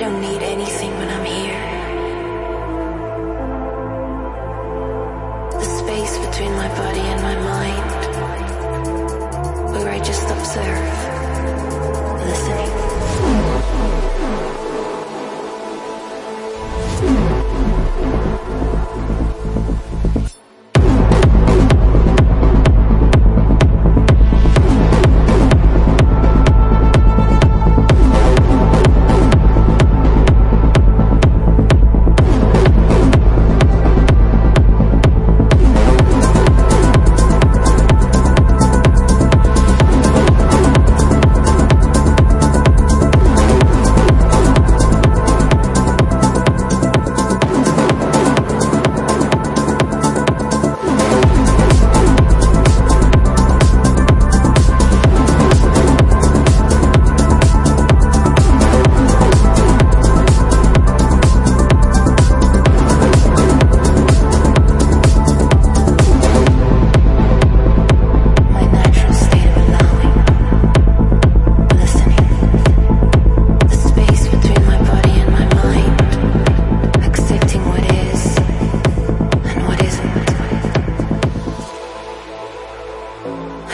don't need anything when I'm here. The space between my body and my mind, where I just observe,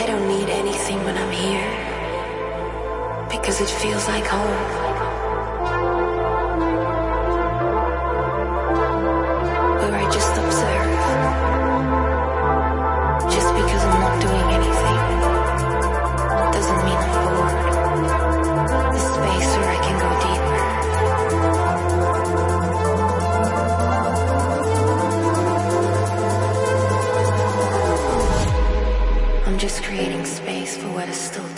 I don't need anything when I'm here because it feels like home. Still.